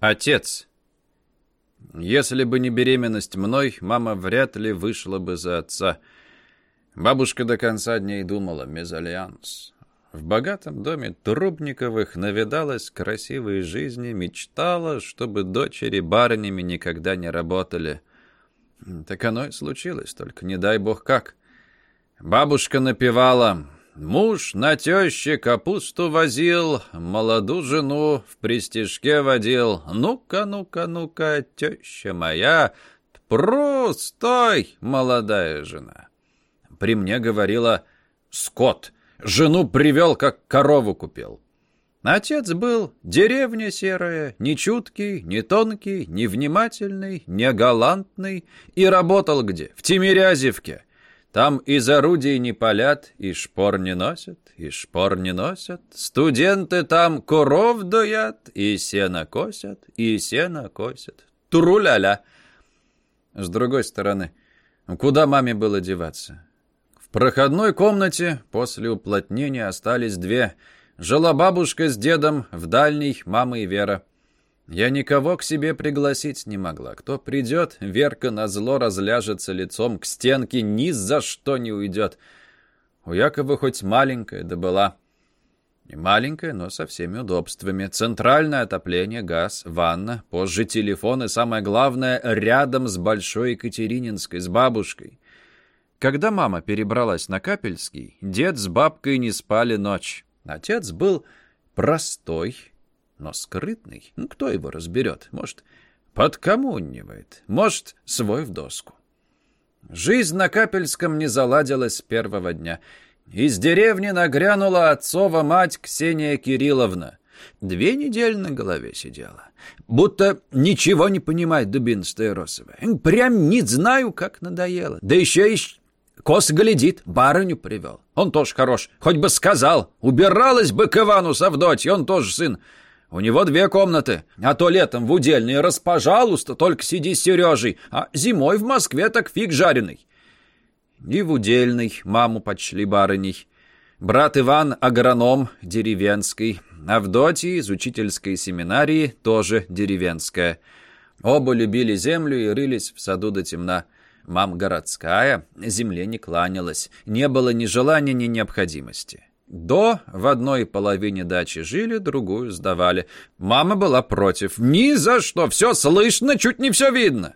Отец. Если бы не беременность мной, мама вряд ли вышла бы за отца. Бабушка до конца дней думала «мезальянс». В богатом доме Трубниковых навидалась красивой жизни, мечтала, чтобы дочери барынями никогда не работали. Так оно и случилось, только не дай бог как. Бабушка напевала Муж на теще капусту возил, молоду жену в пристежке водил. Ну-ка, ну-ка, ну-ка, теща моя, пру, стой, молодая жена. При мне говорила «Скот, жену привел, как корову купил». Отец был деревня серая, не чуткий, не тонкий, не внимательный, не галантный, и работал где? В Тимирязевке. Там из орудий не палят, и шпор не носят, и шпор не носят. Студенты там коров доят, и сено косят, и сено косят. Туру-ля-ля. С другой стороны, куда маме было деваться? В проходной комнате после уплотнения остались две. Жила бабушка с дедом, в дальней мама и Вера. Я никого к себе пригласить не могла. Кто придет, Верка на зло разляжется лицом к стенке, ни за что не уйдет. У Якова хоть маленькая да была. Не маленькая, но со всеми удобствами. Центральное отопление, газ, ванна, позже телефон и, самое главное, рядом с Большой Екатерининской, с бабушкой. Когда мама перебралась на Капельский, дед с бабкой не спали ночь. Отец был простой, но скрытный. Ну, кто его разберет? Может, подкоммунивает, может, свой в доску. Жизнь на Капельском не заладилась с первого дня. Из деревни нагрянула отцова мать Ксения Кирилловна. Две недели на голове сидела. Будто ничего не понимает дубинстая Росова. Прям не знаю, как надоело. Да еще и кос глядит, барыню привел. Он тоже хорош, хоть бы сказал. Убиралась бы к Ивану с он тоже сын. У него две комнаты, а то летом в удельной раз, пожалуйста, только сиди с Сережей, а зимой в Москве так фиг жареный. И в удельной маму почли барыней. Брат Иван — агроном деревенский, Авдотья из учительской семинарии тоже деревенская. Оба любили землю и рылись в саду до темна. Мам городская, земле не кланялась, не было ни желания, ни необходимости. До в одной половине дачи жили, другую сдавали. Мама была против. Ни за что, все слышно, чуть не все видно.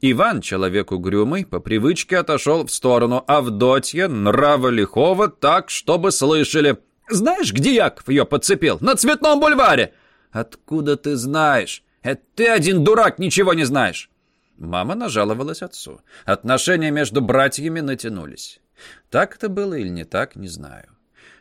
Иван, человек угрюмый, по привычке отошел в сторону. Авдотья, нрава лихого, так, чтобы слышали. «Знаешь, где Яков ее подцепил? На Цветном бульваре!» «Откуда ты знаешь? Это ты один дурак, ничего не знаешь!» Мама нажаловалась отцу. Отношения между братьями натянулись. Так это было или не так, не знаю.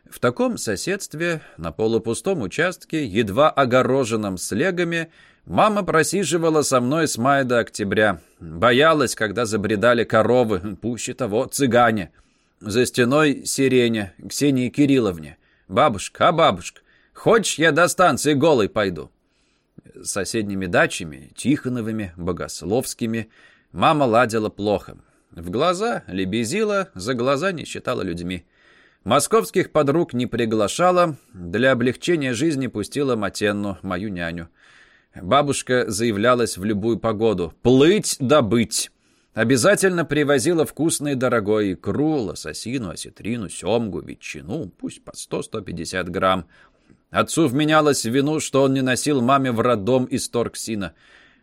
В таком соседстве, на полупустом участке, едва огороженном слегами, мама просиживала со мной с мая до октября. Боялась, когда забредали коровы, пуще того, цыгане. За стеной сиреня, Ксении Кирилловне. «Бабушка, а бабушка, хочешь, я до станции голой пойду?» С соседними дачами, Тихоновыми, Богословскими, мама ладила плохо. В глаза лебезила, за глаза не считала людьми. Московских подруг не приглашала, для облегчения жизни пустила Матенну, мою няню. Бабушка заявлялась в любую погоду. «Плыть да быть!» Обязательно привозила вкусное и дорогое икру, лососину, осетрину, семгу, ветчину, пусть по 100-150 грамм. Отцу вменялось в вину, что он не носил маме в роддом из торксина.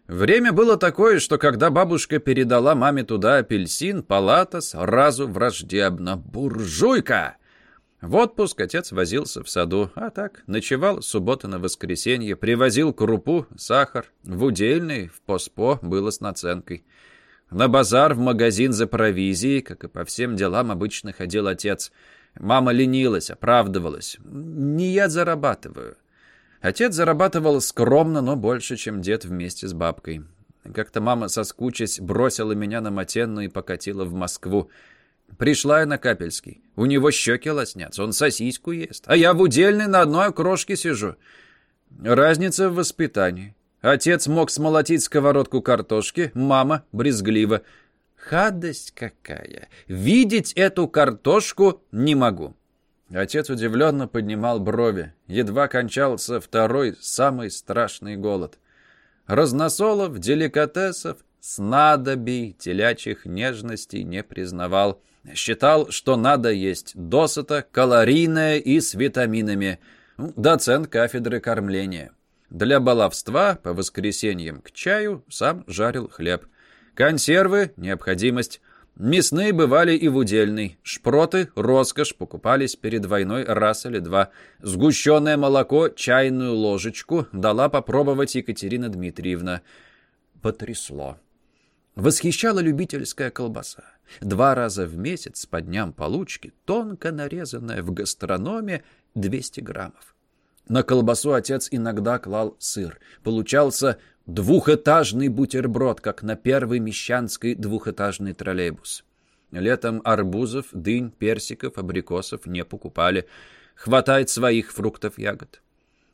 Время было такое, что когда бабушка передала маме туда апельсин, палата сразу враждебно. «Буржуйка!» В отпуск отец возился в саду, а так ночевал с субботы на воскресенье, привозил крупу, сахар. В удельный, в поспо было с наценкой. На базар, в магазин за провизией, как и по всем делам, обычно ходил отец. Мама ленилась, оправдывалась. «Не я зарабатываю». Отец зарабатывал скромно, но больше, чем дед вместе с бабкой. Как-то мама, соскучась, бросила меня на Матенну и покатила в Москву. Пришла я на Капельский. У него щеки лоснятся, он сосиску ест. А я в удельной на одной окрошке сижу. Разница в воспитании. Отец мог смолотить сковородку картошки, мама брезгливо. Хадость какая! Видеть эту картошку не могу. Отец удивленно поднимал брови. Едва кончался второй, самый страшный голод. Разносолов, деликатесов, снадобий, телячьих нежностей не признавал. Считал, что надо есть досыта, калорийное и с витаминами. Доцент кафедры кормления. Для баловства по воскресеньям к чаю сам жарил хлеб. Консервы – необходимость. Мясные бывали и в удельной. Шпроты, роскошь, покупались перед войной раз или два. Сгущенное молоко, чайную ложечку дала попробовать Екатерина Дмитриевна. Потрясло. Восхищала любительская колбаса. Два раза в месяц по дням получки, тонко нарезанная в гастрономе 200 граммов. На колбасу отец иногда клал сыр. Получался двухэтажный бутерброд, как на первый мещанский двухэтажный троллейбус. Летом арбузов, дынь, персиков, абрикосов не покупали. Хватает своих фруктов-ягод.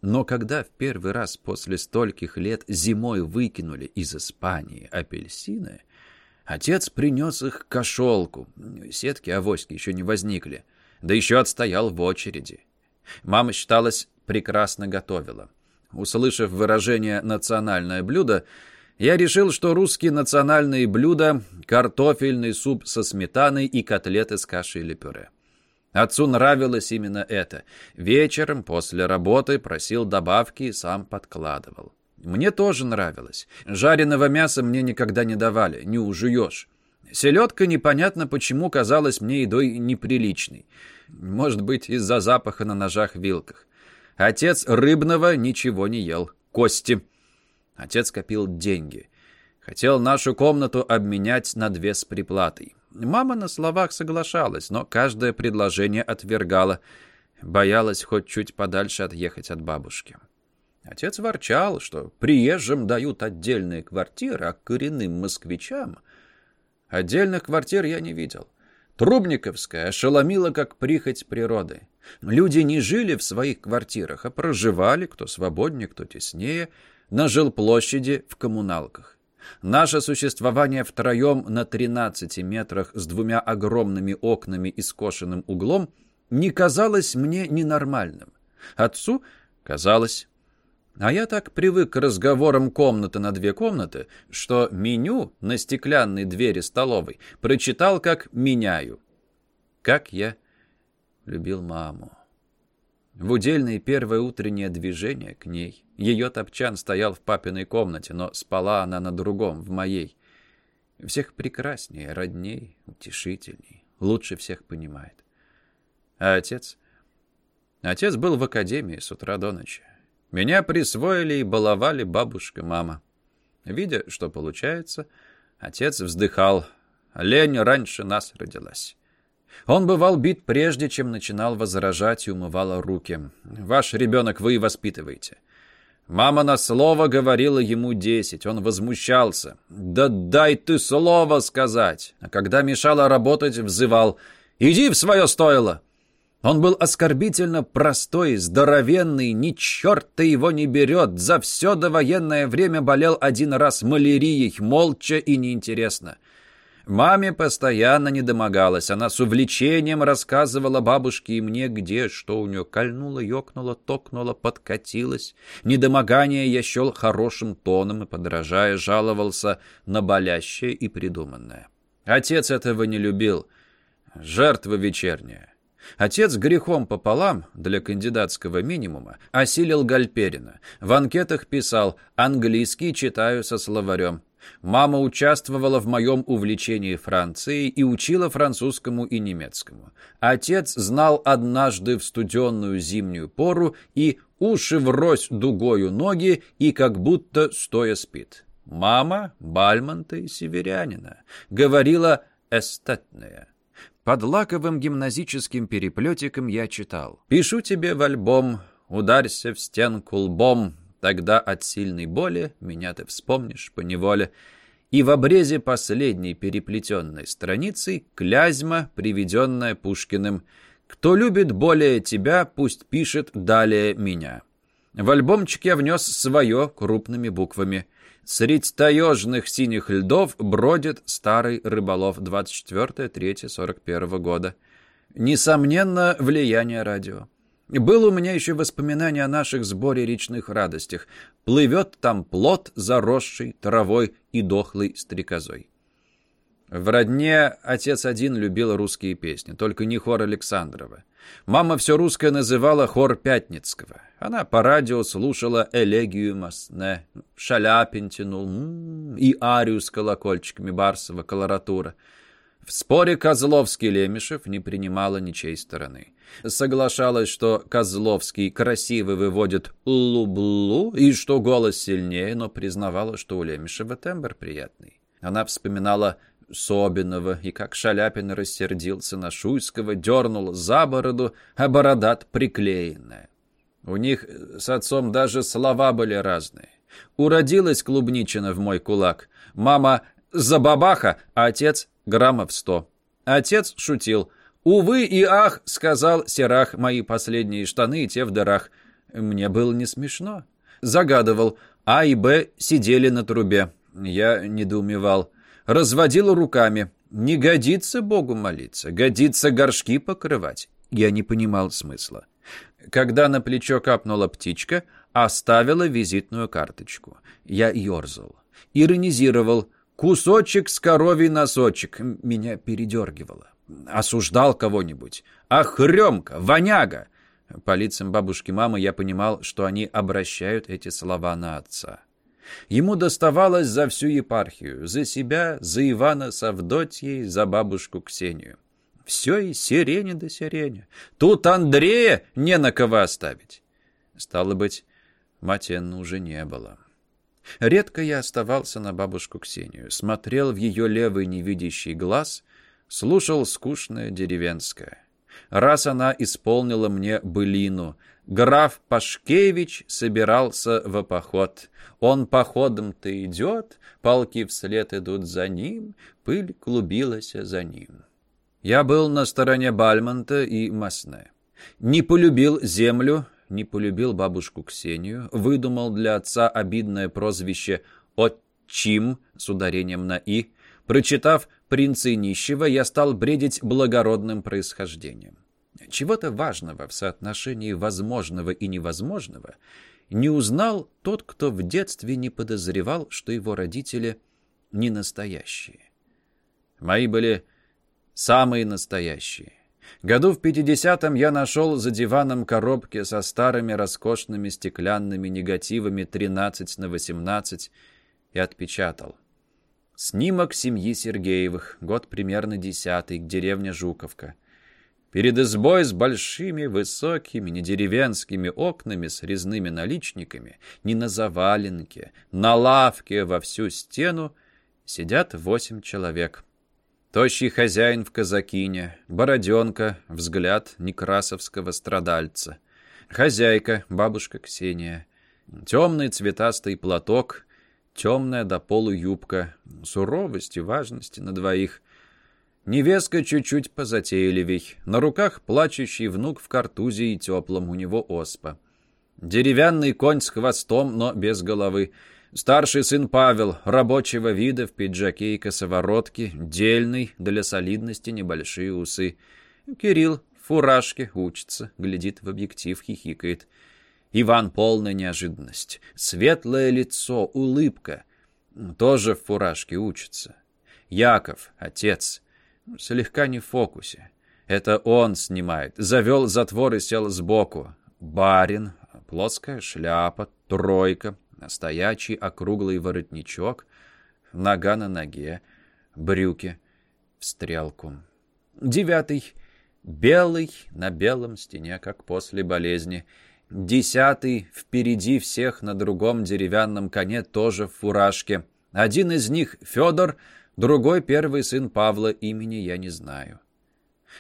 Но когда в первый раз после стольких лет зимой выкинули из Испании апельсины, отец принес их кошелку. Сетки авоськи еще не возникли. Да еще отстоял в очереди. Мама считалась прекрасно готовила. Услышав выражение «национальное блюдо», я решил, что русские национальные блюда – картофельный суп со сметаной и котлеты с кашей или пюре. Отцу нравилось именно это. Вечером после работы просил добавки и сам подкладывал. Мне тоже нравилось. Жареного мяса мне никогда не давали, не ужуешь. Селедка непонятно почему казалась мне едой неприличной. Может быть, из-за запаха на ножах-вилках. Отец рыбного ничего не ел. Кости. Отец копил деньги. Хотел нашу комнату обменять на две с приплатой. Мама на словах соглашалась, но каждое предложение отвергала. Боялась хоть чуть подальше отъехать от бабушки. Отец ворчал, что приезжим дают отдельные квартиры, а коренным москвичам... Отдельных квартир я не видел. Трубниковская ошеломила как прихоть природы. Люди не жили в своих квартирах, а проживали, кто свободнее, кто теснее, на жилплощади в коммуналках. Наше существование втроем на 13 метрах с двумя огромными окнами и скошенным углом не казалось мне ненормальным. Отцу казалось. А я так привык к разговорам комнаты на две комнаты, что меню на стеклянной двери столовой прочитал как «меняю». Как я любил маму. В удельное первое утреннее движение к ней. Ее топчан стоял в папиной комнате, но спала она на другом, в моей. Всех прекраснее, родней, утешительней, лучше всех понимает. А отец? Отец был в академии с утра до ночи. Меня присвоили и баловали бабушка, мама. Видя, что получается, отец вздыхал. Лень раньше нас родилась. Он бывал бит прежде, чем начинал возражать и умывал руки. «Ваш ребенок вы и воспитываете». Мама на слово говорила ему десять. Он возмущался. «Да дай ты слово сказать!» А когда мешала работать, взывал. «Иди в свое стойло!» Он был оскорбительно простой, здоровенный, ни черта его не берет. За все довоенное время болел один раз малярией, молча и неинтересно. Маме постоянно не домогалась. Она с увлечением рассказывала бабушке и мне, где, что у нее кольнуло, ёкнуло, токнуло, подкатилось. Недомогание я счел хорошим тоном и, подражая, жаловался на болящее и придуманное. Отец этого не любил. Жертва вечерняя. Отец грехом пополам, для кандидатского минимума, осилил Гальперина. В анкетах писал «английский читаю со словарем». Мама участвовала в моем увлечении Францией и учила французскому и немецкому. Отец знал однажды в студенную зимнюю пору и уши врозь дугою ноги и как будто стоя спит. Мама Бальмонта и северянина говорила эстетная. Под лаковым гимназическим переплетиком я читал. «Пишу тебе в альбом, ударься в стенку лбом, тогда от сильной боли меня ты вспомнишь по неволе». И в обрезе последней переплетенной страницы клязьма, приведенная Пушкиным «Кто любит более тебя, пусть пишет далее меня». В альбомчик я внес свое крупными буквами – Средь таежных синих льдов бродит старый рыболов 24-3-41 года. Несомненно, влияние радио. Было у меня еще воспоминание о наших сборе речных радостях. Плывет там плод, заросший травой и дохлой стрекозой. В родне отец один любил русские песни, только не хор Александрова. Мама все русское называла хор Пятницкого. Она по радио слушала элегию Масне, Шаляпин тянул м-м, и арию с колокольчиками Барсова колоратура. В споре Козловский-Лемешев не принимала ничьей стороны. Соглашалась, что Козловский красиво выводит лублу и что голос сильнее, но признавала, что у Лемешева тембр приятный. Она вспоминала Собинова, и как Шаляпин рассердился на Шуйского, дернул за бороду, а бородат приклеенная. У них с отцом даже слова были разные. Уродилась клубничина в мой кулак. Мама «забабаха», а отец граммов сто. Отец шутил. «Увы и ах», — сказал Серах, мои последние штаны и те в дырах. Мне было не смешно. Загадывал. А и Б сидели на трубе. Я недоумевал разводила руками. Не годится Богу молиться, годится горшки покрывать. Я не понимал смысла. Когда на плечо капнула птичка, оставила визитную карточку. Я ерзал. Иронизировал. Кусочек с коровий носочек. Меня передергивало. Осуждал кого-нибудь. Ах, рёмка, воняга! По лицам бабушки мамы я понимал, что они обращают эти слова на отца. Ему доставалось за всю епархию, за себя, за Ивана с Авдотьей, за бабушку Ксению. Все и сирени до сирени. Тут Андрея не на кого оставить. Стало быть, Матенна уже не было. Редко я оставался на бабушку Ксению, смотрел в ее левый невидящий глаз, слушал скучное деревенское. Раз она исполнила мне былину — Граф Пашкевич собирался в поход. Он походом-то идет, полки вслед идут за ним, пыль клубилась за ним. Я был на стороне Бальмонта и Масне. Не полюбил землю, не полюбил бабушку Ксению, выдумал для отца обидное прозвище «Отчим» с ударением на «и». Прочитав «Принца и нищего», я стал бредить благородным происхождением чего-то важного в соотношении возможного и невозможного не узнал тот, кто в детстве не подозревал, что его родители не настоящие. Мои были самые настоящие. Году в пятидесятом я нашел за диваном коробки со старыми роскошными стеклянными негативами 13 на 18 и отпечатал. Снимок семьи Сергеевых, год примерно десятый, деревня Жуковка. Перед избой с большими, высокими, не деревенскими окнами с резными наличниками, не на заваленке, на лавке во всю стену сидят восемь человек. Тощий хозяин в казакине, бороденка, взгляд некрасовского страдальца. Хозяйка, бабушка Ксения. Темный цветастый платок, темная до полу юбка, суровость и важность на двоих — Невестка чуть-чуть позатейливей. На руках плачущий внук в картузе и теплом, у него оспа. Деревянный конь с хвостом, но без головы. Старший сын Павел, рабочего вида, в пиджаке и косоворотке, дельный, для солидности небольшие усы. Кирилл в фуражке учится, глядит в объектив, хихикает. Иван полная неожиданность. Светлое лицо, улыбка. Тоже в фуражке учится. Яков, отец, слегка не в фокусе. Это он снимает. Завел затвор и сел сбоку. Барин, плоская шляпа, тройка, стоячий округлый воротничок, нога на ноге, брюки стрелку. Девятый, белый на белом стене, как после болезни. Десятый, впереди всех на другом деревянном коне, тоже в фуражке. Один из них, Федор, Другой первый сын Павла имени я не знаю.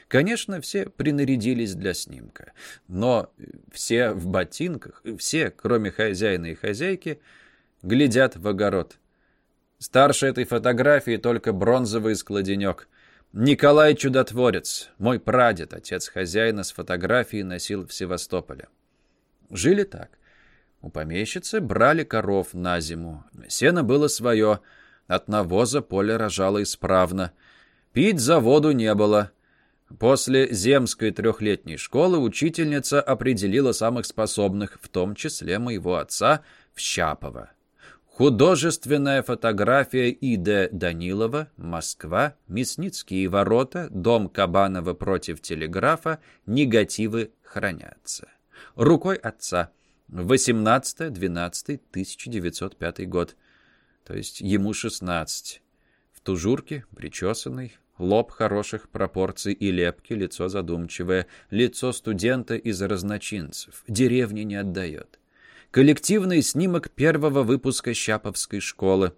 Конечно, все принарядились для снимка, но все в ботинках, все, кроме хозяина и хозяйки, глядят в огород. Старше этой фотографии только бронзовый складенек. Николай Чудотворец, мой прадед, отец хозяина с фотографией носил в Севастополе. Жили так. У помещицы брали коров на зиму. Сено было свое — от навоза поле рожало исправно. Пить за воду не было. После земской трехлетней школы учительница определила самых способных, в том числе моего отца, в Щапова. Художественная фотография И.Д. Данилова, Москва, Мясницкие ворота, дом Кабанова против телеграфа, негативы хранятся. Рукой отца. 18-12-1905 год. То есть ему 16. В тужурке, причесанный, лоб хороших пропорций и лепки, лицо задумчивое, лицо студента из разночинцев. Деревни не отдает коллективный снимок первого выпуска Щаповской школы.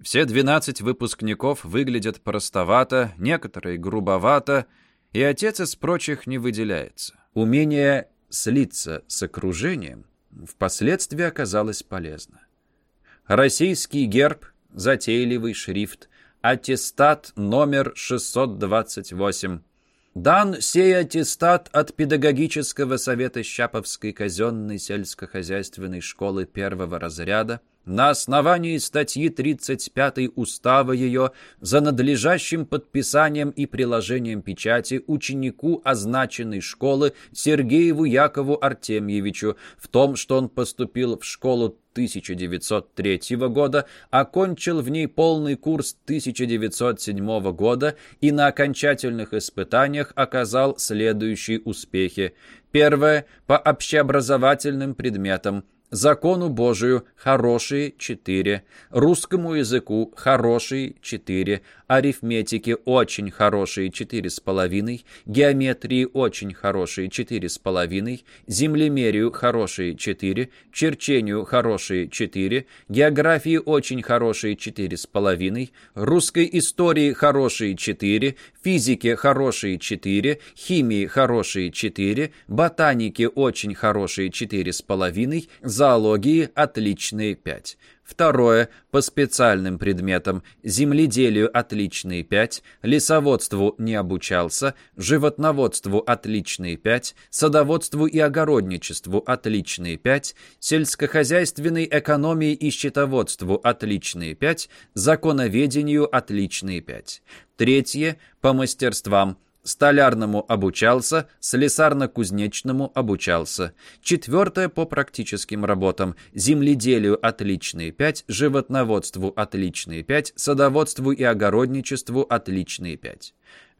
Все 12 выпускников выглядят простовато, некоторые грубовато, и отец из прочих не выделяется. Умение слиться с окружением впоследствии оказалось полезно. Российский герб, затейливый шрифт, аттестат номер 628 – Дан сей аттестат от Педагогического совета Щаповской казенной сельскохозяйственной школы первого разряда на основании статьи 35 Устава ее за надлежащим подписанием и приложением печати ученику означенной школы Сергееву Якову Артемьевичу в том, что он поступил в школу 1903 года, окончил в ней полный курс 1907 года и на окончательных испытаниях оказал следующие успехи. Первое – по общеобразовательным предметам – Закону Божию хорошие 4, русскому языку хорошие 4, арифметике очень хорошие 4,5, геометрии очень хорошие 4,5, землемерию хорошие 4, черчению хорошие 4, географии очень хорошие 4,5, русской истории хорошие 4, физике хорошие 4, химии хорошие 4, ботанике очень хорошие 4,5, зоологии отличные 5. Второе – по специальным предметам. Земледелию отличные 5, лесоводству не обучался, животноводству отличные 5, садоводству и огородничеству отличные 5, сельскохозяйственной экономии и счетоводству отличные 5, законоведению отличные 5. Третье – по мастерствам Столярному обучался, слесарно-кузнечному обучался. Четвертое по практическим работам. Земледелию отличные 5, животноводству отличные 5, садоводству и огородничеству отличные 5.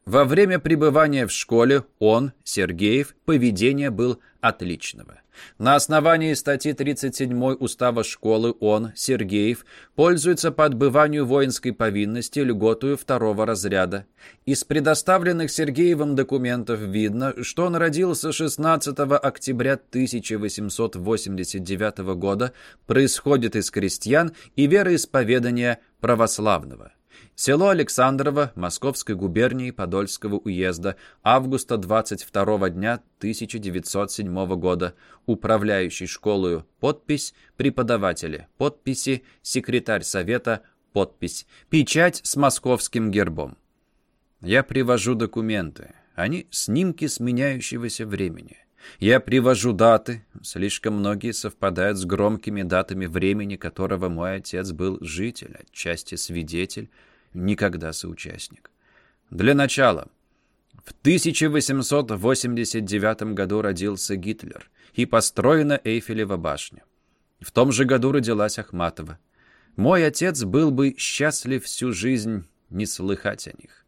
Во время пребывания в школе он, Сергеев, поведение был отличного. На основании статьи 37 Устава школы он, Сергеев, пользуется по отбыванию воинской повинности льготую второго разряда. Из предоставленных Сергеевым документов видно, что он родился 16 октября 1889 года, происходит из крестьян и вероисповедания православного. Село Александрово Московской губернии Подольского уезда августа 22 дня 1907 года. Управляющий школою подпись, преподаватели подписи, секретарь совета подпись, печать с московским гербом. Я привожу документы. Они снимки сменяющегося времени. Я привожу даты, слишком многие совпадают с громкими датами времени, которого мой отец был житель, отчасти свидетель, никогда соучастник. Для начала, в 1889 году родился Гитлер и построена Эйфелева башня. В том же году родилась Ахматова. Мой отец был бы счастлив всю жизнь не слыхать о них.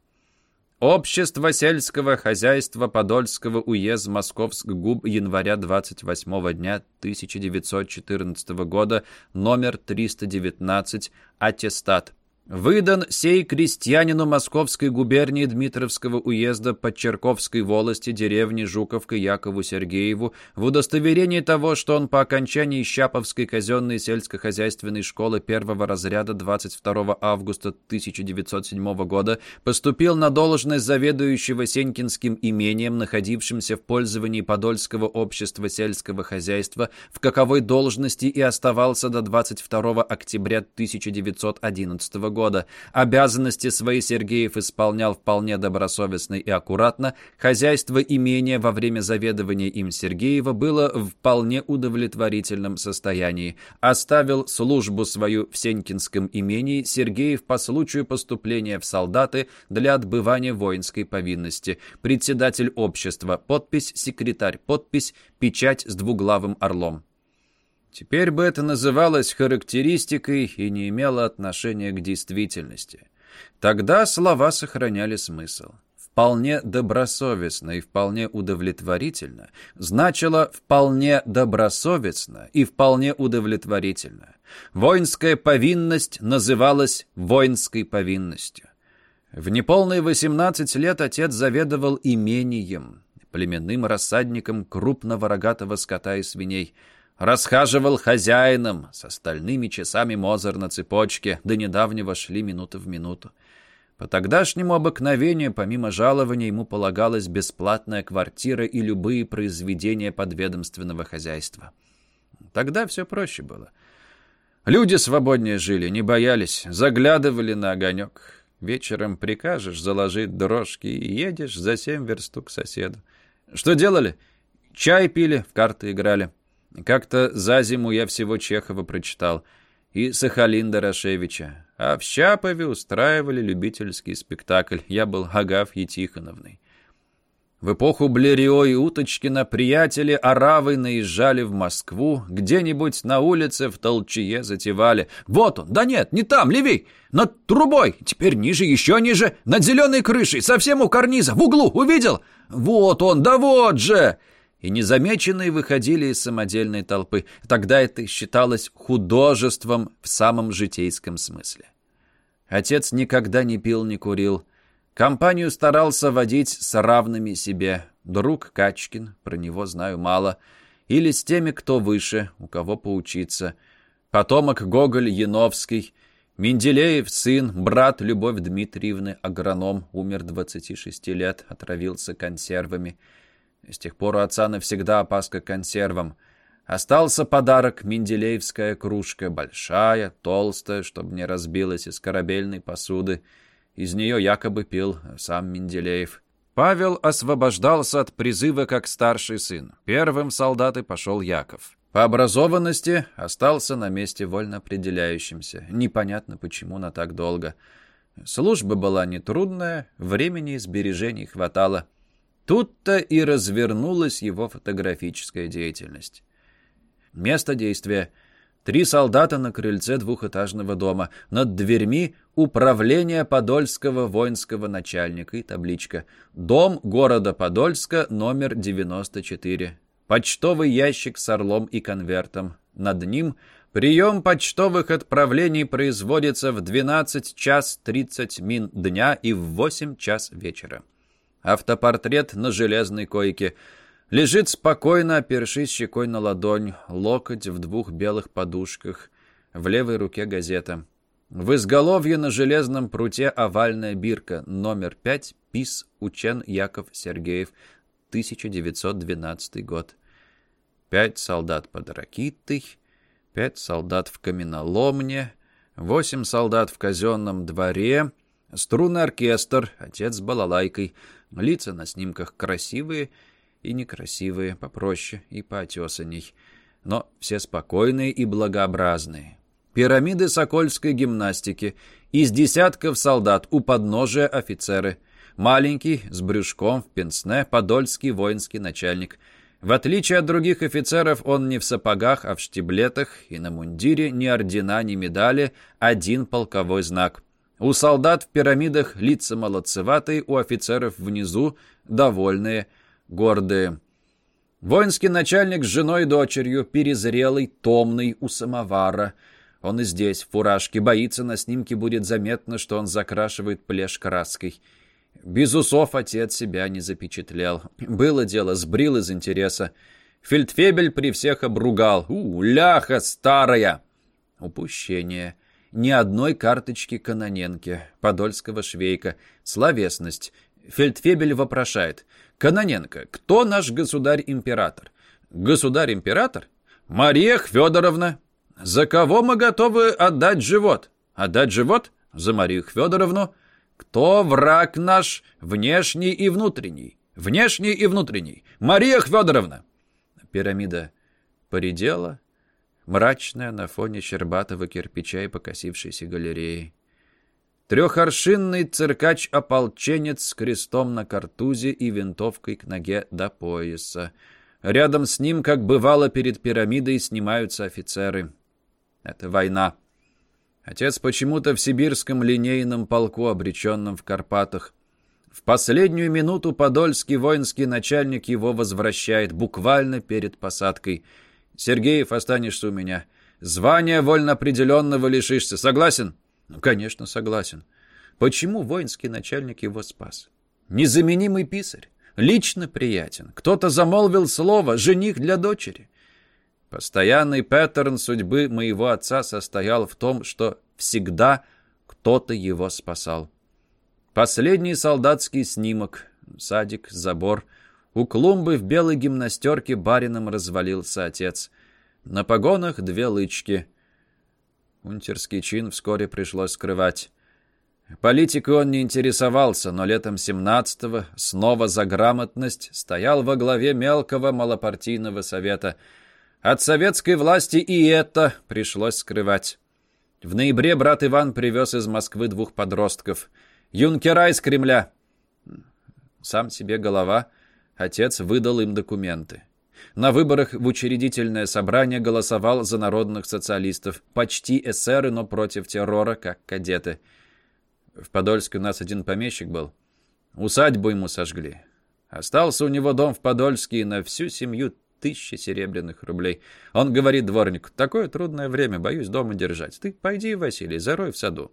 Общество сельского хозяйства Подольского уезд Московск губ января 28 дня 1914 года, номер 319, аттестат Выдан сей крестьянину Московской губернии Дмитровского уезда Подчерковской волости деревни Жуковка Якову Сергееву в удостоверении того, что он по окончании Щаповской казенной сельскохозяйственной школы первого разряда 22 августа 1907 года поступил на должность заведующего Сенькинским имением, находившимся в пользовании Подольского общества сельского хозяйства, в каковой должности и оставался до 22 октября 1911 года года. Обязанности свои Сергеев исполнял вполне добросовестно и аккуратно. Хозяйство имения во время заведования им Сергеева было в вполне удовлетворительном состоянии. Оставил службу свою в Сенькинском имении Сергеев по случаю поступления в солдаты для отбывания воинской повинности. Председатель общества. Подпись секретарь. Подпись печать с двуглавым орлом. Теперь бы это называлось характеристикой и не имело отношения к действительности. Тогда слова сохраняли смысл. «Вполне добросовестно и вполне удовлетворительно» значило «вполне добросовестно и вполне удовлетворительно». Воинская повинность называлась воинской повинностью. В неполные 18 лет отец заведовал имением, племенным рассадником крупного рогатого скота и свиней – Расхаживал хозяином, с остальными часами Мозер на цепочке, до недавнего шли минута в минуту. По тогдашнему обыкновению, помимо жалования, ему полагалась бесплатная квартира и любые произведения подведомственного хозяйства. Тогда все проще было. Люди свободнее жили, не боялись, заглядывали на огонек. Вечером прикажешь заложить дрожки и едешь за семь версту к соседу. Что делали? Чай пили, в карты играли. Как-то за зиму я всего Чехова прочитал. И Сахалин Дорошевича. А в Щапове устраивали любительский спектакль. Я был Агафьей Тихоновной. В эпоху Блерио и Уточкина приятели Аравы наезжали в Москву, где-нибудь на улице в толчье затевали. Вот он, да нет, не там, левей, над трубой, теперь ниже, еще ниже, над зеленой крышей, совсем у карниза, в углу, увидел? Вот он, да вот же! И незамеченные выходили из самодельной толпы. Тогда это считалось художеством в самом житейском смысле. Отец никогда не пил, не курил. Компанию старался водить с равными себе. Друг Качкин, про него знаю мало. Или с теми, кто выше, у кого поучиться. Потомок Гоголь Яновский. Менделеев сын, брат Любовь Дмитриевны, агроном, умер 26 лет, отравился консервами. С тех пор у отца навсегда опаска консервам. Остался подарок менделеевская кружка, большая, толстая, чтобы не разбилась из корабельной посуды. Из нее якобы пил сам Менделеев. Павел освобождался от призыва как старший сын. Первым солдаты пошел Яков. По образованности остался на месте вольно определяющимся. Непонятно, почему на так долго. Служба была нетрудная, времени и сбережений хватало. Тут-то и развернулась его фотографическая деятельность. Место действия. Три солдата на крыльце двухэтажного дома. Над дверьми управление Подольского воинского начальника и табличка. Дом города Подольска, номер 94. Почтовый ящик с орлом и конвертом. Над ним прием почтовых отправлений производится в 12 час 30 мин дня и в 8 час вечера. Автопортрет на железной койке. Лежит спокойно, опершись щекой на ладонь, локоть в двух белых подушках. В левой руке газета. В изголовье на железном пруте овальная бирка, номер 5, ПИС, Учен Яков Сергеев, 1912 год. Пять солдат под ракитой, пять солдат в каменоломне, восемь солдат в казенном дворе, струнный оркестр, отец с балалайкой — Лица на снимках красивые и некрасивые, попроще и поотесанней. Но все спокойные и благообразные. Пирамиды сокольской гимнастики. Из десятков солдат у подножия офицеры. Маленький, с брюшком, в пенсне, подольский воинский начальник. В отличие от других офицеров, он не в сапогах, а в штиблетах, и на мундире ни ордена, ни медали, один полковой знак. У солдат в пирамидах лица молодцеватые, у офицеров внизу довольные, гордые. Воинский начальник с женой и дочерью, перезрелый, томный, у самовара. Он и здесь, в фуражке, боится, на снимке будет заметно, что он закрашивает плешь краской. Без усов отец себя не запечатлел. Было дело, сбрил из интереса. Фельдфебель при всех обругал. «У, ляха старая!» Упущение ни одной карточки Каноненки, Подольского швейка. Словесность. Фельдфебель вопрошает. «Каноненко, кто наш государь-император?» «Государь-император? Мария Федоровна. За кого мы готовы отдать живот?» «Отдать живот? За Марию Федоровну. Кто враг наш, внешний и внутренний? Внешний и внутренний. Мария Федоровна. Пирамида поредела, мрачная на фоне щербатого кирпича и покосившейся галереи. Трехоршинный циркач-ополченец с крестом на картузе и винтовкой к ноге до пояса. Рядом с ним, как бывало перед пирамидой, снимаются офицеры. Это война. Отец почему-то в сибирском линейном полку, обреченном в Карпатах. В последнюю минуту подольский воинский начальник его возвращает, буквально перед посадкой. «Сергеев, останешься у меня. Звание вольно определенного лишишься. Согласен?» «Ну, конечно, согласен. Почему воинский начальник его спас? Незаменимый писарь. Лично приятен. Кто-то замолвил слово «жених для дочери». Постоянный паттерн судьбы моего отца состоял в том, что всегда кто-то его спасал. Последний солдатский снимок, садик, забор. У клумбы в белой гимнастерке барином развалился отец. На погонах две лычки. Унтерский чин вскоре пришлось скрывать. Политикой он не интересовался, но летом 17-го, снова за грамотность, стоял во главе мелкого малопартийного совета – от советской власти и это пришлось скрывать. В ноябре брат Иван привез из Москвы двух подростков. Юнкера из Кремля. Сам себе голова. Отец выдал им документы. На выборах в учредительное собрание голосовал за народных социалистов. Почти эсеры, но против террора, как кадеты. В Подольске у нас один помещик был. Усадьбу ему сожгли. Остался у него дом в Подольске и на всю семью тысячи серебряных рублей. Он говорит дворнику, такое трудное время, боюсь дома держать. Ты пойди, Василий, зарой в саду.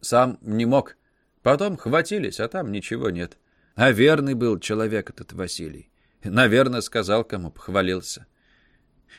Сам не мог. Потом хватились, а там ничего нет. А верный был человек этот Василий. Наверное, сказал, кому похвалился.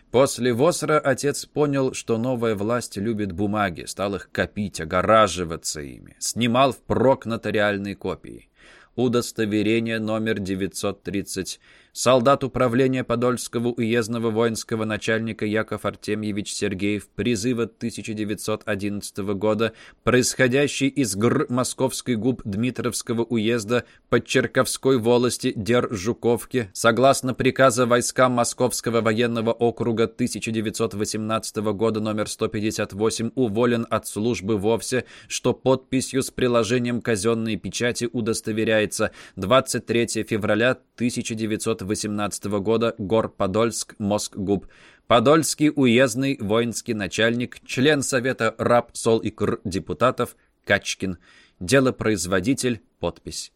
После ВОСРа отец понял, что новая власть любит бумаги, стал их копить, огораживаться ими, снимал впрок нотариальные копии. Удостоверение номер 930 солдат управления Подольского уездного воинского начальника Яков Артемьевич Сергеев призыва 1911 года, происходящий из ГР Московской губ Дмитровского уезда под Черковской волости Дер Жуковки, согласно приказа войскам Московского военного округа 1918 года номер 158 уволен от службы вовсе, что подписью с приложением казенной печати удостоверяется. 23 февраля 1918 18 года Гор Подольск, Москгуб. Подольский уездный воинский начальник, член Совета раб Сол и Кр депутатов Качкин. Делопроизводитель, подпись.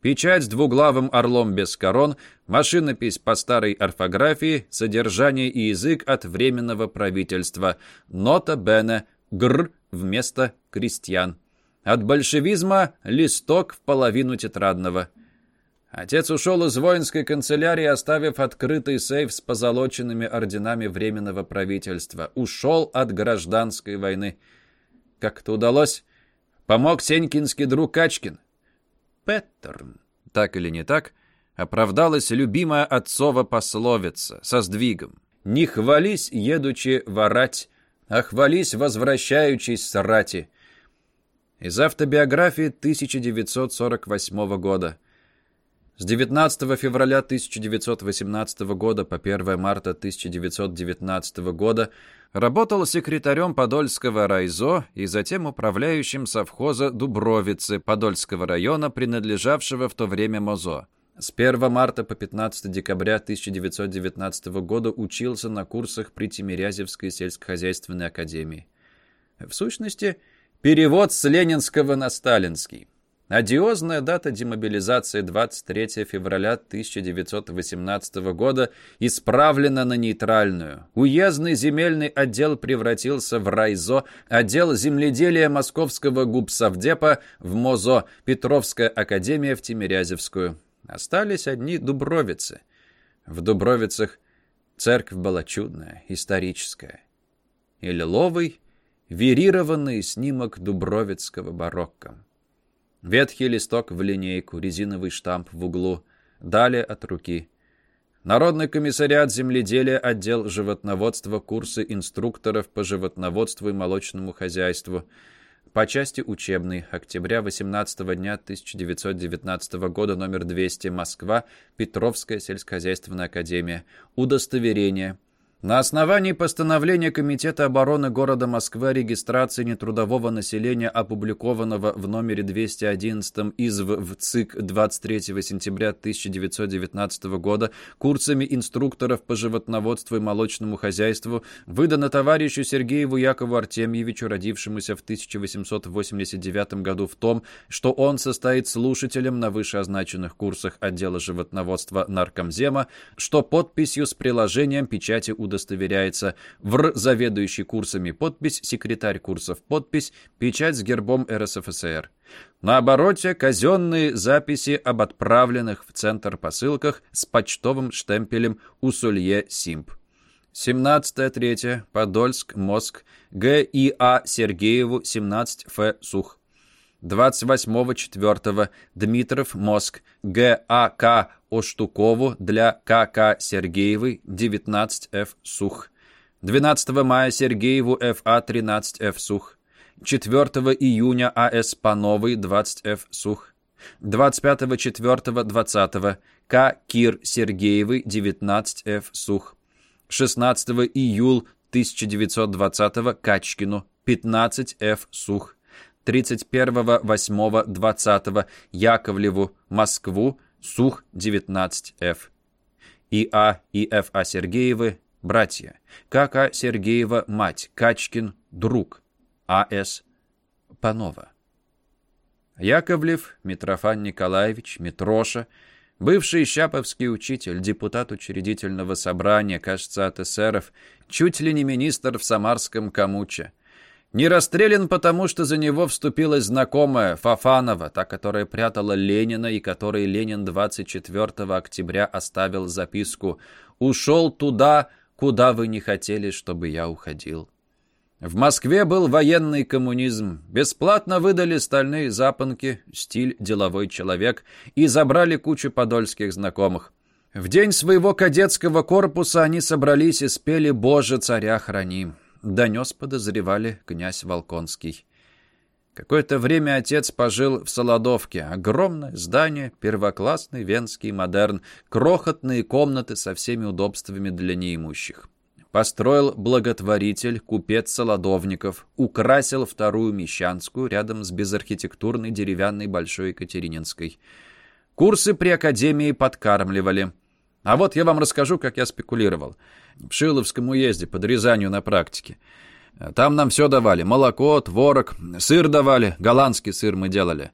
Печать с двуглавым орлом без корон, машинопись по старой орфографии, содержание и язык от Временного правительства. Нота Бене, гр вместо крестьян. От большевизма листок в половину тетрадного. Отец ушел из воинской канцелярии, оставив открытый сейф с позолоченными орденами Временного правительства. Ушел от гражданской войны. Как это удалось? Помог сенькинский друг Качкин. Петтерн. Так или не так, оправдалась любимая отцова пословица со сдвигом. «Не хвались, едучи ворать, а хвались, возвращаючись с рати». Из автобиографии 1948 года. С 19 февраля 1918 года по 1 марта 1919 года работал секретарем Подольского райзо и затем управляющим совхоза Дубровицы Подольского района, принадлежавшего в то время МОЗО. С 1 марта по 15 декабря 1919 года учился на курсах при Тимирязевской сельскохозяйственной академии. В сущности, перевод с ленинского на сталинский. Одиозная дата демобилизации 23 февраля 1918 года исправлена на нейтральную. Уездный земельный отдел превратился в райзо, отдел земледелия Московского губсовдепа в МОЗО, Петровская академия в Тимирязевскую. Остались одни дубровицы. В Дубровицах церковь была чудная, историческая. И лиловый, верированный снимок дубровицкого барокко. Ветхий листок в линейку, резиновый штамп в углу. Далее от руки. Народный комиссариат земледелия, отдел животноводства, курсы инструкторов по животноводству и молочному хозяйству. По части учебной. Октября 18 дня 1919 года, номер 200, Москва, Петровская сельскохозяйственная академия. Удостоверение. На основании постановления Комитета обороны города Москвы о регистрации нетрудового населения, опубликованного в номере 211 из в ЦИК 23 сентября 1919 года курсами инструкторов по животноводству и молочному хозяйству, выдано товарищу Сергееву Якову Артемьевичу, родившемуся в 1889 году в том, что он состоит слушателем на вышеозначенных курсах отдела животноводства Наркомзема, что подписью с приложением печати удостоверяется. ВР заведующий курсами подпись, секретарь курсов подпись, печать с гербом РСФСР. На обороте казенные записи об отправленных в центр посылках с почтовым штемпелем «Усулье Симп». 17.3. Подольск, Моск, Г.И.А. Сергееву, 17Ф. Сух. 28.4. Дмитров, Моск, Г.А.К. Оштукову для К.К. Сергеевой, 19Ф. Сух. 12 мая Сергееву Ф.А. 13Ф. Сух. 4 июня А.С. Пановой, 20Ф. Сух. 25-4-20 К. Кир Сергеевой, 19Ф. Сух. 16 июль 1920 Качкину, 15Ф. Сух. 31-8-20 Яковлеву, Москву, Сух, 19Ф. И.А. и Ф.А. Сергеевы, братья. К.А. Сергеева, мать. Качкин, друг. А.С. Панова. Яковлев Митрофан Николаевич, Митроша, бывший щаповский учитель, депутат учредительного собрания, кажется, от эсеров, чуть ли не министр в Самарском Камуче. Не расстрелян потому, что за него вступилась знакомая Фафанова, та, которая прятала Ленина и которой Ленин 24 октября оставил записку «Ушел туда, куда вы не хотели, чтобы я уходил». В Москве был военный коммунизм. Бесплатно выдали стальные запонки, стиль деловой человек, и забрали кучу подольских знакомых. В день своего кадетского корпуса они собрались и спели «Боже, царя храни» донес подозревали князь Волконский. Какое-то время отец пожил в Солодовке. Огромное здание, первоклассный венский модерн, крохотные комнаты со всеми удобствами для неимущих. Построил благотворитель, купец Солодовников, украсил вторую Мещанскую рядом с безархитектурной деревянной Большой Екатерининской. Курсы при Академии подкармливали. А вот я вам расскажу, как я спекулировал в Шиловском уезде под Рязанью на практике. Там нам все давали. Молоко, творог, сыр давали. Голландский сыр мы делали.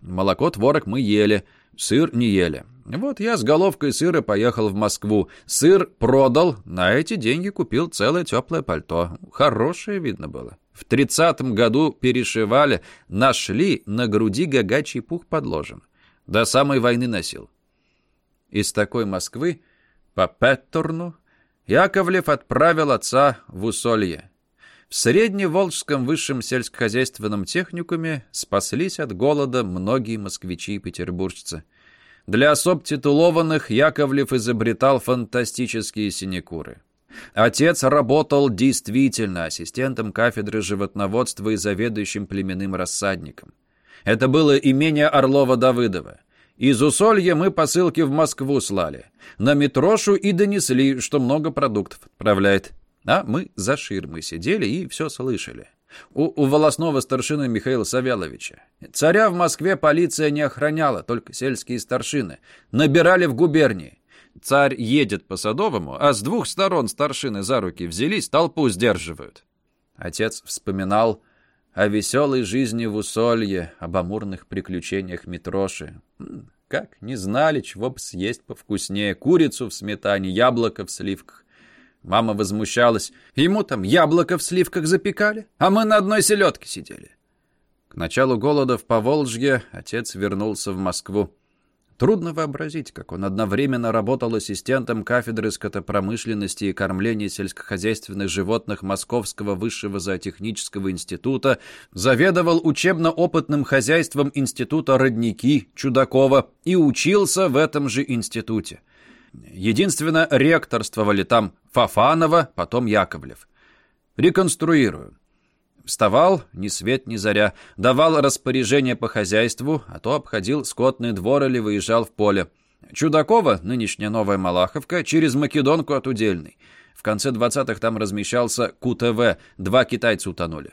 Молоко, творог мы ели. Сыр не ели. Вот я с головкой сыра поехал в Москву. Сыр продал. На эти деньги купил целое теплое пальто. Хорошее видно было. В тридцатом году перешивали. Нашли на груди гагачий пух подложен. До самой войны носил. Из такой Москвы по Петтерну Яковлев отправил отца в Усолье. В Средневолжском высшем сельскохозяйственном техникуме спаслись от голода многие москвичи и петербуржцы. Для особ титулованных Яковлев изобретал фантастические синекуры. Отец работал действительно ассистентом кафедры животноводства и заведующим племенным рассадником. Это было имение Орлова-Давыдова. Из Усолья мы посылки в Москву слали. На Митрошу и донесли, что много продуктов отправляет. А мы за ширмой сидели и все слышали. У, у волосного старшины Михаила Савеловича. Царя в Москве полиция не охраняла, только сельские старшины. Набирали в губернии. Царь едет по Садовому, а с двух сторон старшины за руки взялись, толпу сдерживают. Отец вспоминал о веселой жизни в Усолье, об амурных приключениях Митроши. Как не знали, чего бы съесть повкуснее. Курицу в сметане, яблоко в сливках. Мама возмущалась. Ему там яблоко в сливках запекали, а мы на одной селедке сидели. К началу голода в Поволжье отец вернулся в Москву. Трудно вообразить, как он одновременно работал ассистентом кафедры скотопромышленности и кормления сельскохозяйственных животных Московского высшего зоотехнического института, заведовал учебно-опытным хозяйством института Родники Чудакова и учился в этом же институте. Единственно, ректорствовали там Фафанова, потом Яковлев. Реконструирую. Вставал, ни свет ни заря, давал распоряжение по хозяйству, а то обходил скотный двор или выезжал в поле. Чудакова, нынешняя Новая Малаховка, через Македонку от Удельной. В конце 20-х там размещался КУТВ, два китайца утонули.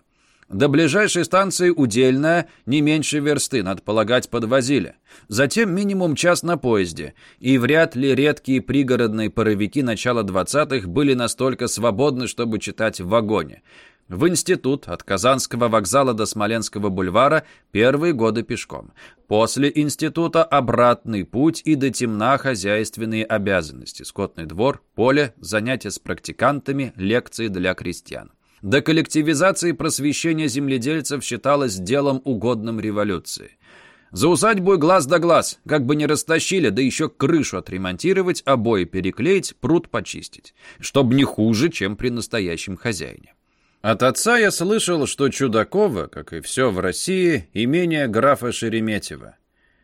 До ближайшей станции Удельная не меньше версты, надо полагать, подвозили. Затем минимум час на поезде, и вряд ли редкие пригородные паровики начала 20-х были настолько свободны, чтобы читать в вагоне. В институт от Казанского вокзала до Смоленского бульвара первые годы пешком. После института обратный путь и до темна хозяйственные обязанности. Скотный двор, поле, занятия с практикантами, лекции для крестьян. До коллективизации просвещения земледельцев считалось делом угодным революции. За усадьбой глаз да глаз, как бы не растащили, да еще крышу отремонтировать, обои переклеить, пруд почистить. Чтоб не хуже, чем при настоящем хозяине. От отца я слышал, что Чудакова, как и все в России, имение графа Шереметьева.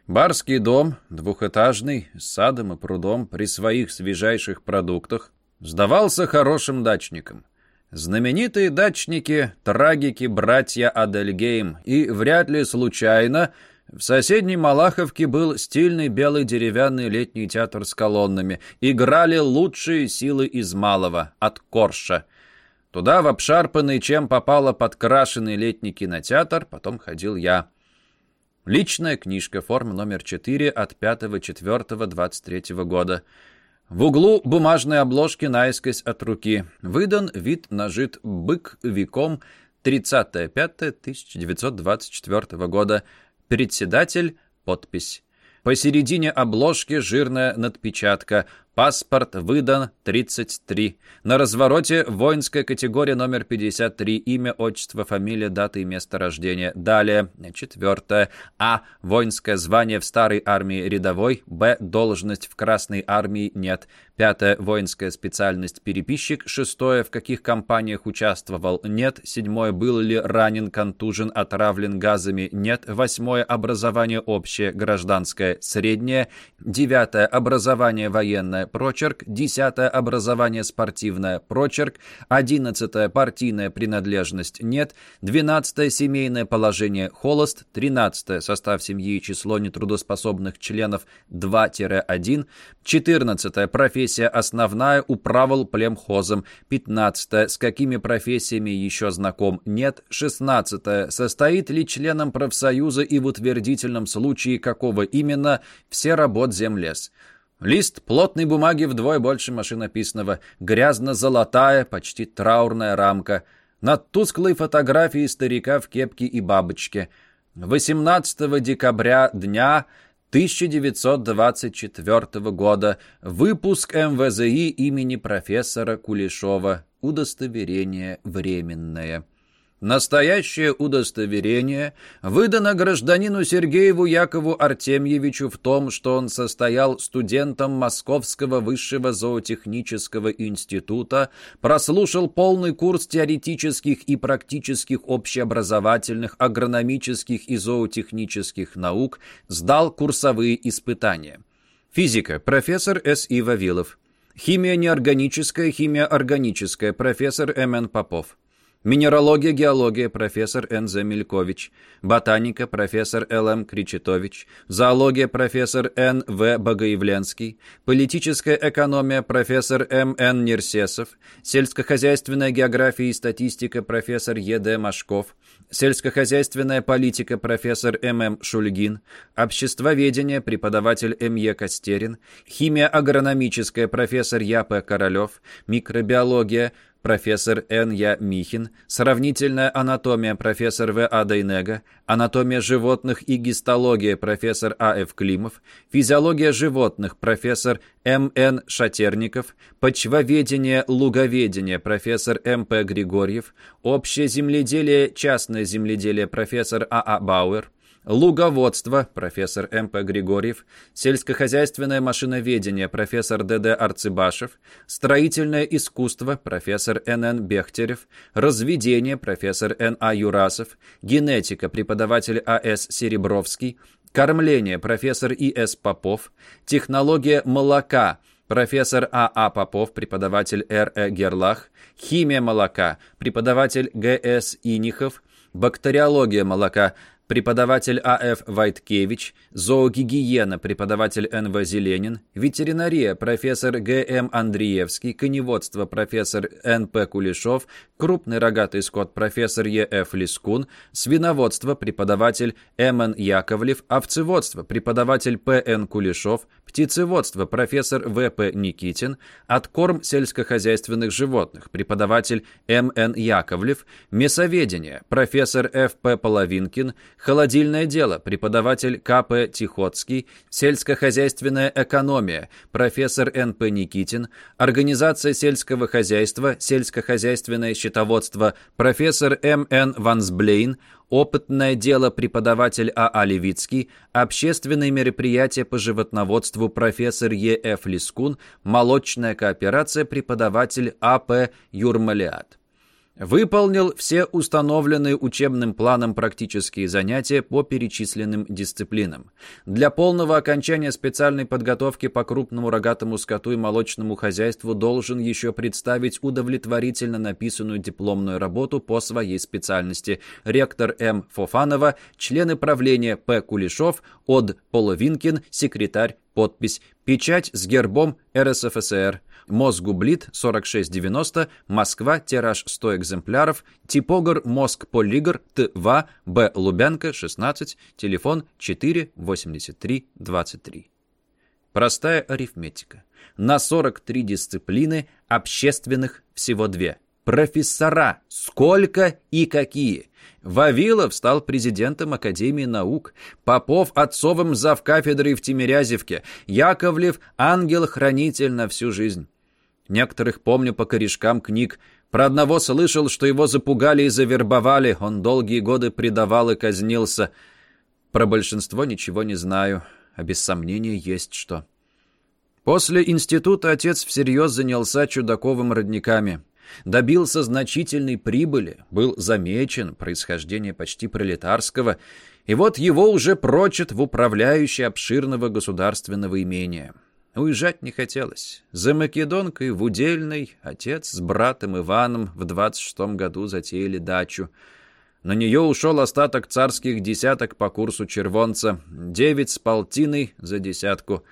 Барский дом, двухэтажный, с садом и прудом, при своих свежайших продуктах, сдавался хорошим дачникам. Знаменитые дачники, трагики, братья Адельгейм, и вряд ли случайно в соседней Малаховке был стильный белый деревянный летний театр с колоннами. Играли лучшие силы из малого, от Корша. Туда, в обшарпанный, чем попало подкрашенный летний кинотеатр, потом ходил я. Личная книжка, форма номер 4 от 5.4.23 года. В углу бумажной обложки наискось от руки. Выдан вид нажит бык веком 30.05.1924 года. Председатель, подпись. Посередине обложки жирная надпечатка Паспорт выдан 33. На развороте воинская категория номер 53. Имя, отчество, фамилия, дата и место рождения. Далее. Четвертое. А. Воинское звание в старой армии рядовой. Б. Должность в Красной армии нет. Пятое. Воинская специальность переписчик. Шестое. В каких компаниях участвовал? Нет. Седьмое. Был ли ранен, контужен, отравлен газами? Нет. Восьмое. Образование общее, гражданское, среднее. Девятое. Образование военное прочерк, 10 образование спортивное, прочерк, 11 партийная принадлежность нет, 12 семейное положение холост, 13 состав семьи и число нетрудоспособных членов 2-1, 14 профессия основная, управил племхозом, 15 с какими профессиями еще знаком нет, 16 состоит ли членом профсоюза и в утвердительном случае какого именно все работ землес. Лист плотной бумаги вдвое больше машинописного, грязно-золотая, почти траурная рамка. Над тусклой фотографией старика в кепке и бабочке. 18 декабря дня 1924 года. Выпуск МВЗИ имени профессора Кулешова. Удостоверение временное. Настоящее удостоверение выдано гражданину Сергееву Якову Артемьевичу в том, что он состоял студентом Московского высшего зоотехнического института, прослушал полный курс теоретических и практических общеобразовательных, агрономических и зоотехнических наук, сдал курсовые испытания. Физика. Профессор С.И. Вавилов. Химия неорганическая, химия органическая. Профессор М.Н. Попов. Минералогия, геология, профессор Н.З. Мелькович. Ботаника, профессор Л.М. Кричетович. Зоология, профессор Н.В. Богоявленский. Политическая экономия, профессор М.Н. Нерсесов. Сельскохозяйственная география и статистика, профессор Е.Д. Машков. Сельскохозяйственная политика, профессор М.М. Шульгин. Обществоведение, преподаватель М.Е. Костерин. Химия агрономическая, профессор Я.П. Королев. Микробиология, профессор Н. Я. Михин, сравнительная анатомия, профессор В. А. Дейнега, анатомия животных и гистология, профессор А. Ф. Климов, физиология животных, профессор М. Н. Шатерников, почвоведение, луговедение, профессор М. П. Григорьев, общее земледелие, частное земледелие, профессор А. А. Бауэр, Луговодство, профессор М.П. Григорьев, сельскохозяйственное машиноведение, профессор Д.Д. Арцыбашев, строительное искусство, профессор Н.Н. Бехтерев, разведение, профессор Н.А. Юрасов, генетика, преподаватель А.С. Серебровский, кормление, профессор И.С. Попов, технология молока, профессор А.А. Попов, преподаватель Р.Э. Герлах, химия молока, преподаватель Г.С. Инихов, бактериология молока, преподаватель А.Ф. Войткевич, зоогигиена, преподаватель Н.В. Зеленин, ветеринария, профессор Г.М. Андреевский, коневодство, профессор Н.П. Кулешов, крупный рогатый скот, профессор Е.Ф. Лискун, свиноводство, преподаватель М.Н. Яковлев, овцеводство, преподаватель П.Н. Кулешов, птицеводство, профессор В.П. Никитин, откорм сельскохозяйственных животных, преподаватель М.Н. Яковлев, мясоведение, профессор Ф.П. Половинкин, холодильное дело, преподаватель К.П. Тихоцкий, сельскохозяйственная экономия, профессор Н.П. Никитин, организация сельского хозяйства, сельскохозяйственное счетоводство, профессор М.Н. Вансблейн, опытное дело преподаватель А.А. Левицкий, общественные мероприятия по животноводству профессор Е.Ф. Лискун, молочная кооперация преподаватель А.П. Юрмалиат. Выполнил все установленные учебным планом практические занятия по перечисленным дисциплинам. Для полного окончания специальной подготовки по крупному рогатому скоту и молочному хозяйству должен еще представить удовлетворительно написанную дипломную работу по своей специальности. Ректор М. Фофанова, члены правления П. Кулешов, Од Половинкин, секретарь, подпись, печать с гербом РСФСР. Мосгублит 4690, Москва, тираж 100 экземпляров, типогр Моск Полигр, Т.В. Б. Лубянка, 16, телефон 4 83 23. Простая арифметика. На 43 дисциплины общественных всего две. Профессора. Сколько и какие? Вавилов стал президентом Академии наук, Попов – отцовым завкафедрой в Тимирязевке, Яковлев – ангел-хранитель на всю жизнь. Некоторых помню по корешкам книг. Про одного слышал, что его запугали и завербовали. Он долгие годы предавал и казнился. Про большинство ничего не знаю, а без сомнения есть что. После института отец всерьез занялся Чудаковым родниками. Добился значительной прибыли, был замечен, происхождение почти пролетарского, и вот его уже прочат в управляющий обширного государственного имения. Уезжать не хотелось. За Македонкой в Удельной отец с братом Иваном в 26-м году затеяли дачу. На нее ушел остаток царских десяток по курсу червонца, девять с полтиной за десятку.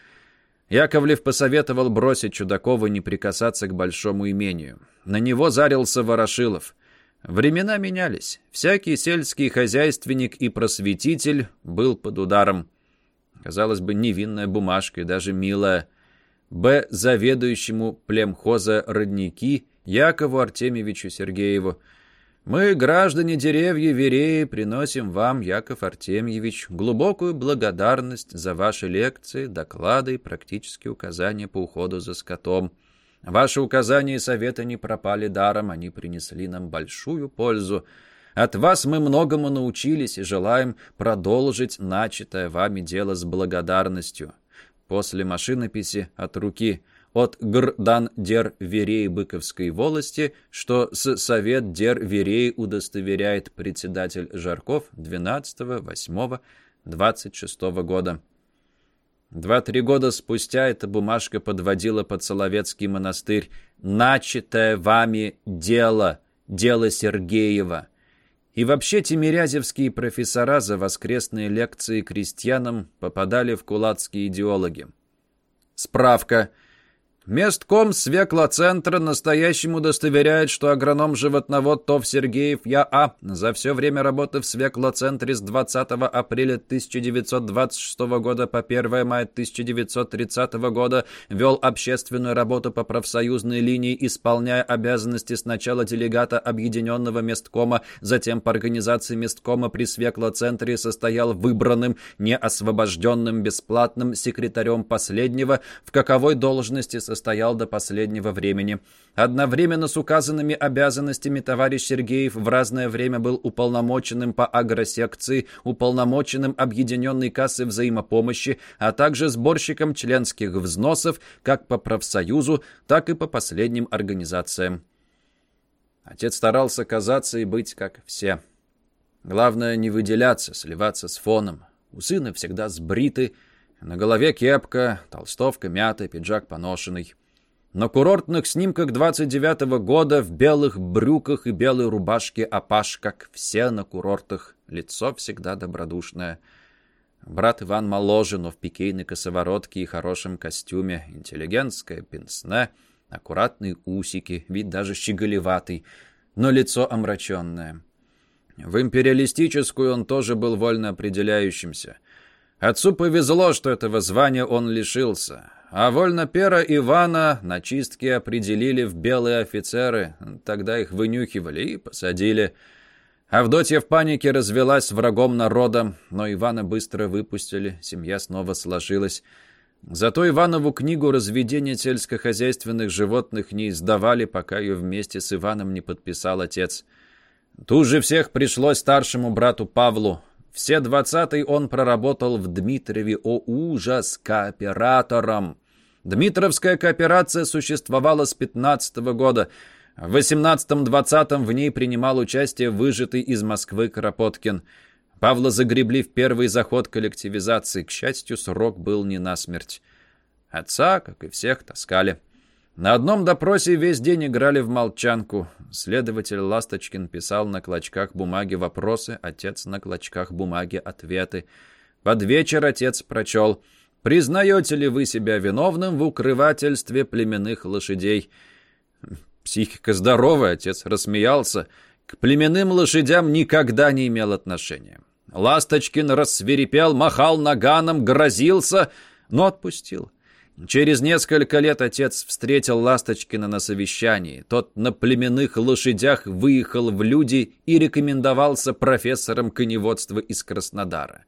Яковлев посоветовал бросить Чудакова не прикасаться к большому имению. На него зарился Ворошилов. Времена менялись. Всякий сельский хозяйственник и просветитель был под ударом. Казалось бы, невинная бумажка и даже милая. Б. Заведующему племхоза родники Якову Артемьевичу Сергееву. Мы, граждане деревья Вереи, приносим вам, Яков Артемьевич, глубокую благодарность за ваши лекции, доклады и практические указания по уходу за скотом. Ваши указания и советы не пропали даром, они принесли нам большую пользу. От вас мы многому научились и желаем продолжить начатое вами дело с благодарностью. После машинописи от руки от Грдан дер Верей Быковской волости, что с Совет дер Верей удостоверяет председатель Жарков 12-8-26 года. Два-три года спустя эта бумажка подводила под Соловецкий монастырь «Начатое вами дело, дело Сергеева». И вообще тимирязевские профессора за воскресные лекции крестьянам попадали в кулацкие идеологи. Справка. Местком Свекла-центра настоящим удостоверяет, что агроном-животновод ТОВ Сергеев Я.А. за все время работы в Свекла-центре с 20 апреля 1926 года по 1 мая 1930 года вел общественную работу по профсоюзной линии, исполняя обязанности сначала делегата Объединенного месткома, затем по организации месткома при Свекла-центре состоял выбранным, неосвобожденным бесплатным секретарем последнего, в каковой должности состоял до последнего времени. Одновременно с указанными обязанностями товарищ Сергеев в разное время был уполномоченным по агросекции, уполномоченным объединенной кассы взаимопомощи, а также сборщиком членских взносов как по профсоюзу, так и по последним организациям. Отец старался казаться и быть как все. Главное не выделяться, сливаться с фоном. У сына всегда сбриты, На голове кепка, толстовка мятая, пиджак поношенный. На курортных снимках 29-го года в белых брюках и белой рубашке Апаш, как все на курортах. Лицо всегда добродушное. Брат Иван моложе, но в пикейной косоворотке и хорошем костюме. Интеллигентское пенсне, аккуратные усики, вид даже щеголеватый, но лицо омраченное. В империалистическую он тоже был вольно определяющимся. Отцу повезло, что этого звания он лишился. А вольнопера Ивана на чистке определили в белые офицеры. Тогда их вынюхивали и посадили. Авдотья в панике развелась врагом народа, но Ивана быстро выпустили, семья снова сложилась. Зато Иванову книгу разведения сельскохозяйственных животных не издавали, пока ее вместе с Иваном не подписал отец. Тут же всех пришлось старшему брату Павлу. Все двадцатый он проработал в Дмитрове, о ужас, кооператором. Дмитровская кооперация существовала с 15 -го года. В 18-20 в ней принимал участие выжатый из Москвы Кропоткин. Павла загребли в первый заход коллективизации. К счастью, срок был не насмерть. Отца, как и всех, таскали. На одном допросе весь день играли в молчанку. Следователь Ласточкин писал на клочках бумаги вопросы, отец на клочках бумаги ответы. Под вечер отец прочел Признаете ли вы себя виновным в укрывательстве племенных лошадей?» Психика здоровая, отец рассмеялся. К племенным лошадям никогда не имел отношения. Ласточкин рассверепел, махал наганом, грозился, но отпустил. Через несколько лет отец встретил Ласточкина на совещании. Тот на племенных лошадях выехал в люди и рекомендовался профессором коневодства из Краснодара.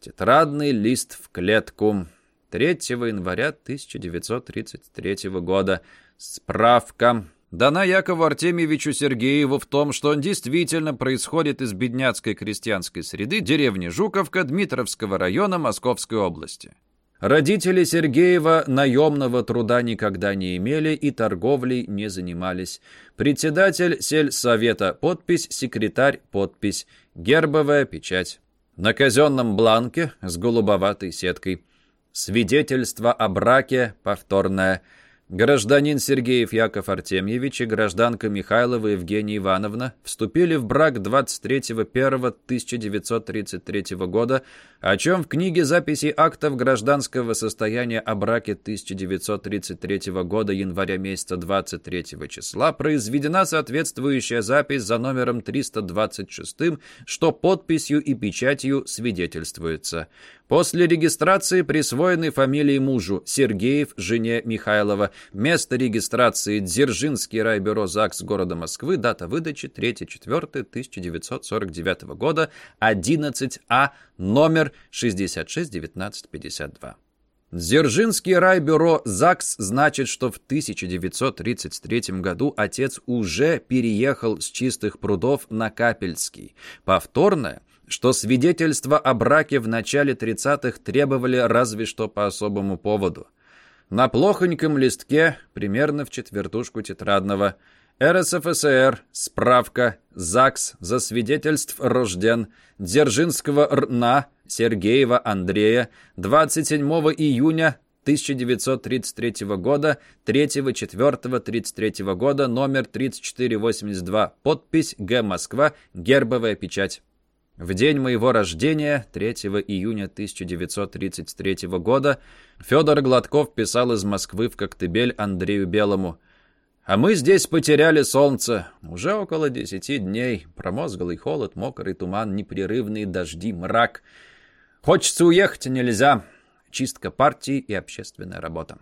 Тетрадный лист в клетку. 3 января 1933 года. Справка. Дана Якову Артемьевичу Сергееву в том, что он действительно происходит из бедняцкой крестьянской среды деревни Жуковка Дмитровского района Московской области. Родители Сергеева наемного труда никогда не имели и торговлей не занимались. Председатель сельсовета, подпись, секретарь, подпись, гербовая печать. На казенном бланке с голубоватой сеткой. Свидетельство о браке повторное. Гражданин Сергеев Яков Артемьевич и гражданка Михайлова Евгения Ивановна вступили в брак 23.01.1933 года, о чем в книге записей актов гражданского состояния о браке 1933 года января месяца 23 числа произведена соответствующая запись за номером 326, что подписью и печатью свидетельствуется. После регистрации присвоены фамилии мужу Сергеев, жене Михайлова. Место регистрации Дзержинский райбюро ЗАГС города Москвы. Дата выдачи 3-4-1949 года. 11А, номер 661952. Дзержинский райбюро ЗАГС значит, что в 1933 году отец уже переехал с чистых прудов на Капельский. Повторное – что свидетельства о браке в начале 30-х требовали разве что по особому поводу. На плохоньком листке, примерно в четвертушку тетрадного, РСФСР, справка, ЗАГС, за свидетельств рожден, Дзержинского РНА, Сергеева Андрея, 27 июня 1933 года, 3-4-33 года, номер 3482, подпись Г. Москва, гербовая печать. В день моего рождения, 3 июня 1933 года, Федор Гладков писал из Москвы в Коктебель Андрею Белому. «А мы здесь потеряли солнце. Уже около десяти дней. Промозглый холод, мокрый туман, непрерывные дожди, мрак. Хочется уехать, нельзя. Чистка партии и общественная работа».